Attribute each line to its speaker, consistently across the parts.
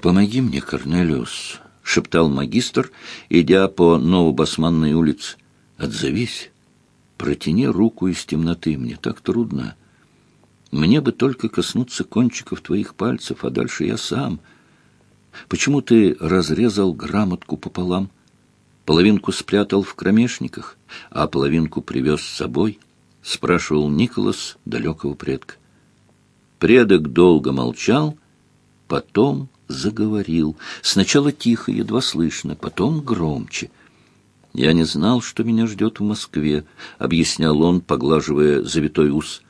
Speaker 1: «Помоги мне, Корнелиус», — шептал магистр, идя по Новобасманной улице. «Отзовись, протяни руку из темноты, мне так трудно. Мне бы только коснуться кончиков твоих пальцев, а дальше я сам. Почему ты разрезал грамотку пополам? Половинку спрятал в кромешниках, а половинку привез с собой?» — спрашивал Николас далекого предка. Предок долго молчал, потом заговорил. Сначала тихо, едва слышно, потом громче. «Я не знал, что меня ждет в Москве», — объяснял он, поглаживая завитой ус.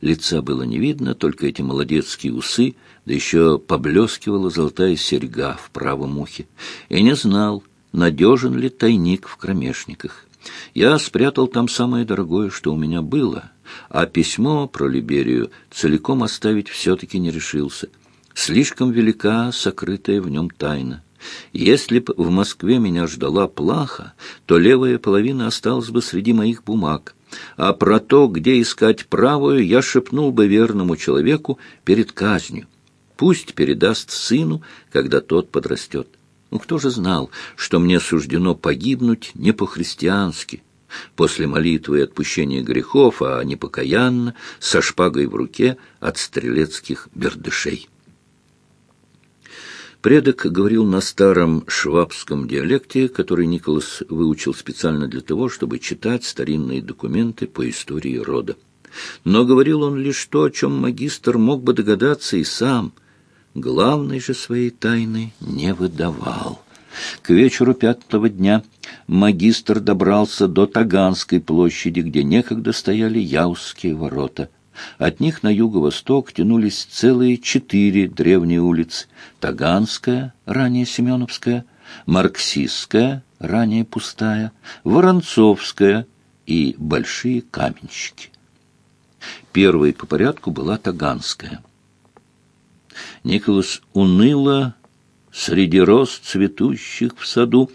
Speaker 1: Лица было не видно, только эти молодецкие усы, да еще поблескивала золотая серьга в правом ухе. И не знал, надежен ли тайник в кромешниках. Я спрятал там самое дорогое, что у меня было, а письмо про Либерию целиком оставить все-таки не решился — Слишком велика сокрытая в нем тайна. Если б в Москве меня ждала плаха, то левая половина осталась бы среди моих бумаг, а про то, где искать правую, я шепнул бы верному человеку перед казнью. Пусть передаст сыну, когда тот подрастет. Ну, кто же знал, что мне суждено погибнуть не по-христиански, после молитвы и отпущения грехов, а не покаянно, со шпагой в руке от стрелецких бердышей. Предок говорил на старом швабском диалекте, который Николас выучил специально для того, чтобы читать старинные документы по истории рода. Но говорил он лишь то, о чем магистр мог бы догадаться и сам. Главной же своей тайны не выдавал. К вечеру пятого дня магистр добрался до Таганской площади, где некогда стояли Яузские ворота – от них на юго-восток тянулись целые четыре древние улицы. Таганская, ранее Семеновская, Марксистская, ранее пустая, Воронцовская и Большие Каменщики. Первой по порядку была Таганская. Николас уныло среди роз цветущих в саду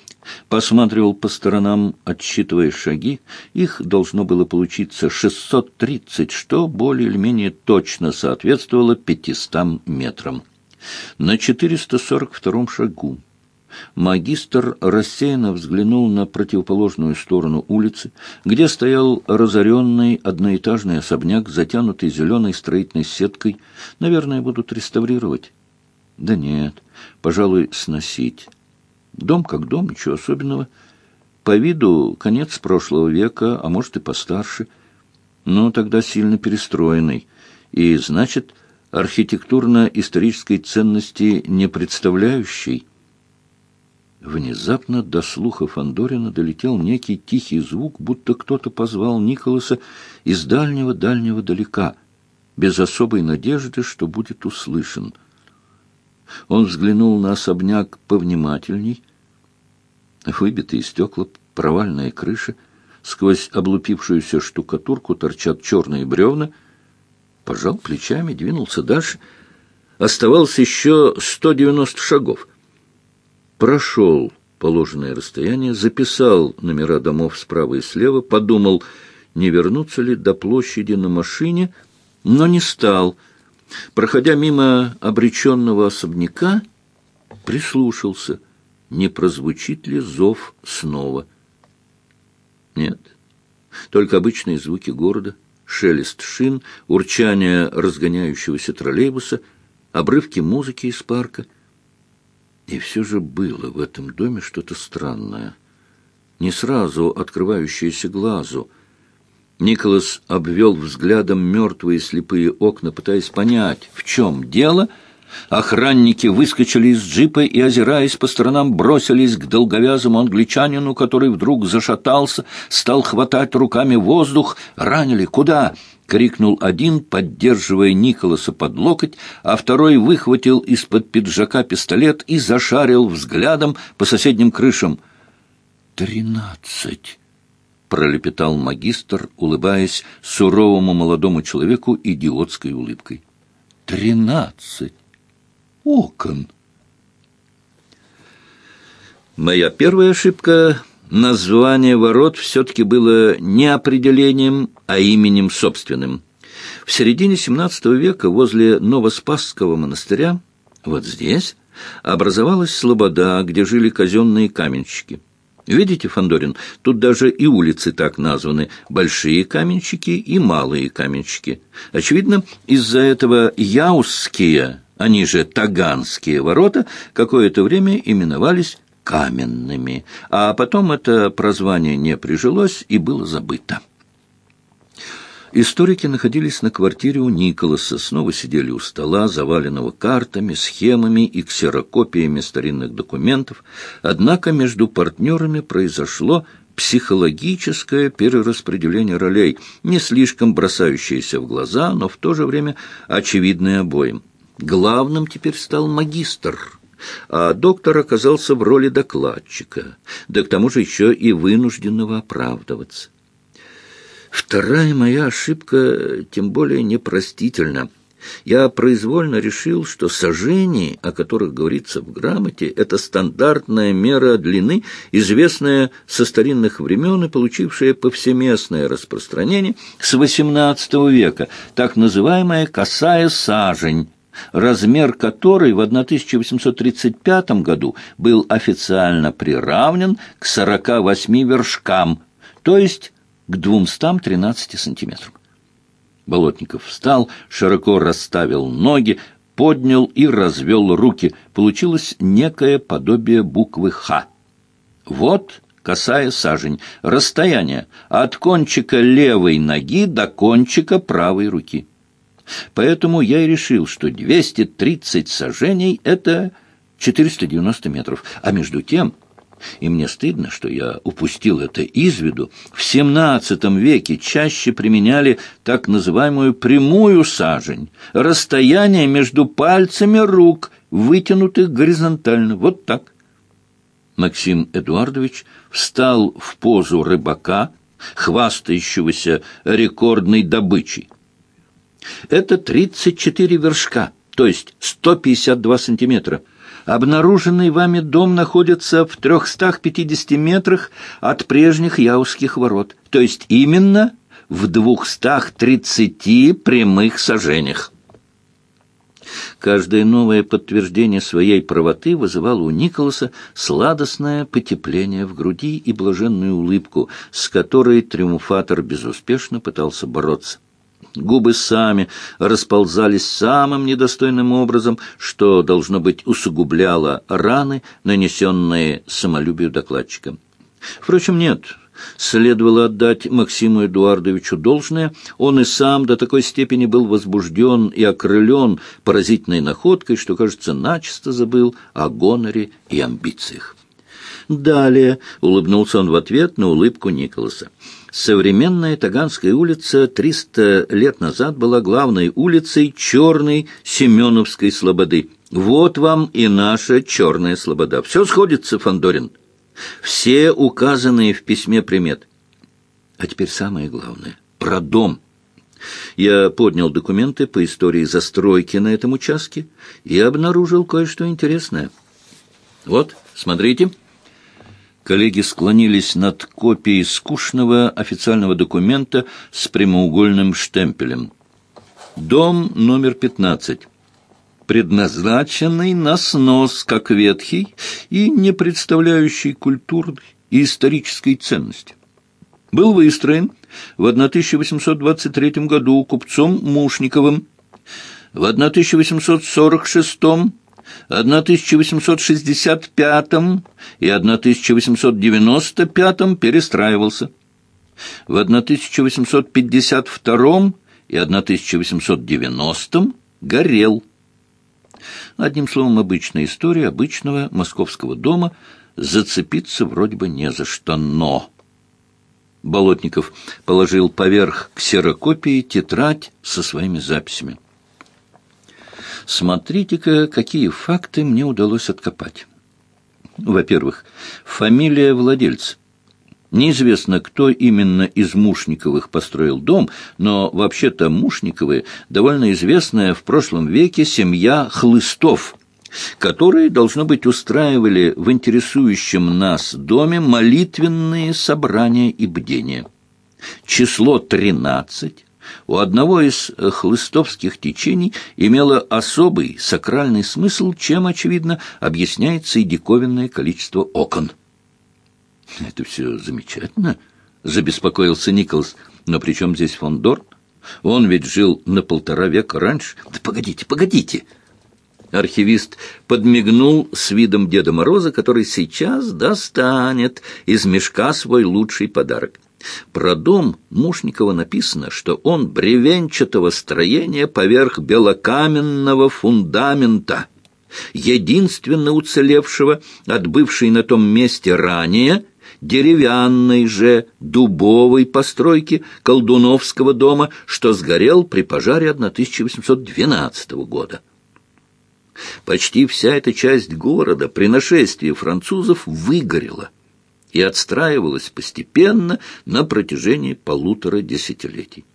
Speaker 1: посматривал по сторонам, отсчитывая шаги. Их должно было получиться 630, что более или менее точно соответствовало 500 метрам. На 442-м шагу магистр рассеянно взглянул на противоположную сторону улицы, где стоял разоренный одноэтажный особняк, затянутый зеленой строительной сеткой. Наверное, будут реставрировать. Да нет, пожалуй, сносить. Дом как дом, ничего особенного. По виду конец прошлого века, а может и постарше. Но тогда сильно перестроенный. И, значит, архитектурно-исторической ценности не представляющий. Внезапно до слуха Фандорина долетел некий тихий звук, будто кто-то позвал Николаса из дальнего-дальнего далека, без особой надежды, что будет услышан. Он взглянул на особняк повнимательней, Выбитые стекла, провальная крыша, сквозь облупившуюся штукатурку торчат черные бревна. Пожал плечами, двинулся дальше. Оставалось еще сто девяносто шагов. Прошел положенное расстояние, записал номера домов справа и слева, подумал, не вернуться ли до площади на машине, но не стал. Проходя мимо обреченного особняка, прислушался — не прозвучит ли зов снова. Нет, только обычные звуки города, шелест шин, урчание разгоняющегося троллейбуса, обрывки музыки из парка. И все же было в этом доме что-то странное, не сразу открывающееся глазу. Николас обвел взглядом мертвые слепые окна, пытаясь понять, в чем дело — Охранники выскочили из джипа и, озираясь по сторонам, бросились к долговязому англичанину, который вдруг зашатался, стал хватать руками воздух. «Ранили? Куда?» — крикнул один, поддерживая Николаса под локоть, а второй выхватил из-под пиджака пистолет и зашарил взглядом по соседним крышам. «Тринадцать!» — пролепетал магистр, улыбаясь суровому молодому человеку идиотской улыбкой. «Тринадцать!» Окон. Моя первая ошибка — название ворот все-таки было не определением, а именем собственным. В середине XVII века возле Новоспасского монастыря, вот здесь, образовалась слобода, где жили казенные каменщики. Видите, Фандорин, тут даже и улицы так названы – большие каменщики и малые каменщики. Очевидно, из-за этого яузские, они же таганские ворота, какое-то время именовались каменными, а потом это прозвание не прижилось и было забыто. Историки находились на квартире у Николаса, снова сидели у стола, заваленного картами, схемами и ксерокопиями старинных документов. Однако между партнерами произошло психологическое перераспределение ролей, не слишком бросающееся в глаза, но в то же время очевидное обоим. Главным теперь стал магистр, а доктор оказался в роли докладчика, да к тому же еще и вынужденного оправдываться. Вторая моя ошибка тем более непростительна. Я произвольно решил, что сожжения, о которых говорится в грамоте, это стандартная мера длины, известная со старинных времен и получившая повсеместное распространение с XVIII века, так называемая «косая сажень», размер которой в 1835 году был официально приравнен к 48 вершкам, то есть к двумстам тринадцати сантиметрам. Болотников встал, широко расставил ноги, поднял и развел руки. Получилось некое подобие буквы «Х». Вот косая сажень, расстояние от кончика левой ноги до кончика правой руки. Поэтому я и решил, что 230 сажений — это 490 метров, а между тем и мне стыдно, что я упустил это из виду. В XVII веке чаще применяли так называемую прямую сажень, расстояние между пальцами рук, вытянутых горизонтально, вот так. Максим Эдуардович встал в позу рыбака, хвастающегося рекордной добычей. Это 34 вершка, то есть 152 сантиметра – Обнаруженный вами дом находится в 350 метрах от прежних Яузских ворот, то есть именно в 230 прямых сажениях. Каждое новое подтверждение своей правоты вызывало у Николаса сладостное потепление в груди и блаженную улыбку, с которой триумфатор безуспешно пытался бороться. Губы сами расползались самым недостойным образом, что, должно быть, усугубляло раны, нанесенные самолюбию докладчика. Впрочем, нет, следовало отдать Максиму Эдуардовичу должное. Он и сам до такой степени был возбужден и окрылен поразительной находкой, что, кажется, начисто забыл о гоноре и амбициях. Далее улыбнулся он в ответ на улыбку Николаса. Современная Таганская улица 300 лет назад была главной улицей черной Семеновской слободы. Вот вам и наша черная слобода. Все сходится, Фандорин. Все указанные в письме примет. А теперь самое главное — про дом. Я поднял документы по истории застройки на этом участке и обнаружил кое-что интересное. Вот, смотрите. Коллеги склонились над копией скучного официального документа с прямоугольным штемпелем. Дом номер 15 предназначенный на снос, как ветхий и не представляющий культурной и исторической ценности. Был выстроен в 1823 году купцом Мушниковым, в 1846 1865 и 1895 перестраивался. В 1852 и 1890 горел. Одним словом, обычная история обычного московского дома зацепиться вроде бы не за что, но... Болотников положил поверх ксерокопии тетрадь со своими записями. Смотрите-ка, какие факты мне удалось откопать. Во-первых, фамилия владельца. Неизвестно, кто именно из Мушниковых построил дом, но вообще-то Мушниковы – довольно известная в прошлом веке семья хлыстов, которые, должно быть, устраивали в интересующем нас доме молитвенные собрания и бдения. Число тринадцать У одного из э, хлыстовских течений имело особый сакральный смысл, чем, очевидно, объясняется и диковинное количество окон. «Это все замечательно», — забеспокоился Николас. «Но при чем здесь фон Дорн? Он ведь жил на полтора века раньше». «Да погодите, погодите!» Архивист подмигнул с видом Деда Мороза, который сейчас достанет из мешка свой лучший подарок. Про дом Мушникова написано, что он бревенчатого строения поверх белокаменного фундамента, единственно уцелевшего от бывшей на том месте ранее деревянной же дубовой постройки колдуновского дома, что сгорел при пожаре 1812 года. Почти вся эта часть города при нашествии французов выгорела и отстраивалась постепенно на протяжении полутора десятилетий.